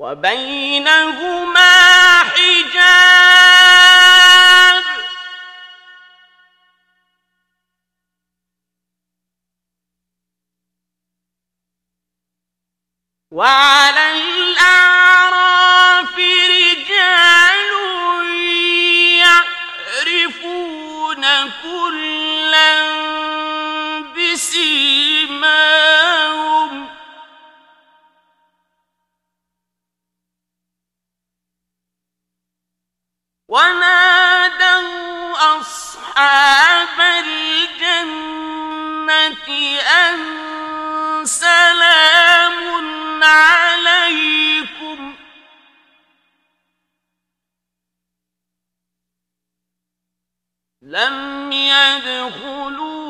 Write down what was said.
وبينهما حجاب. وعلى الأعراف رجال يعرفون كلا ونادوا أصحاب الجنة أن سلام عليكم. لم يدخلوها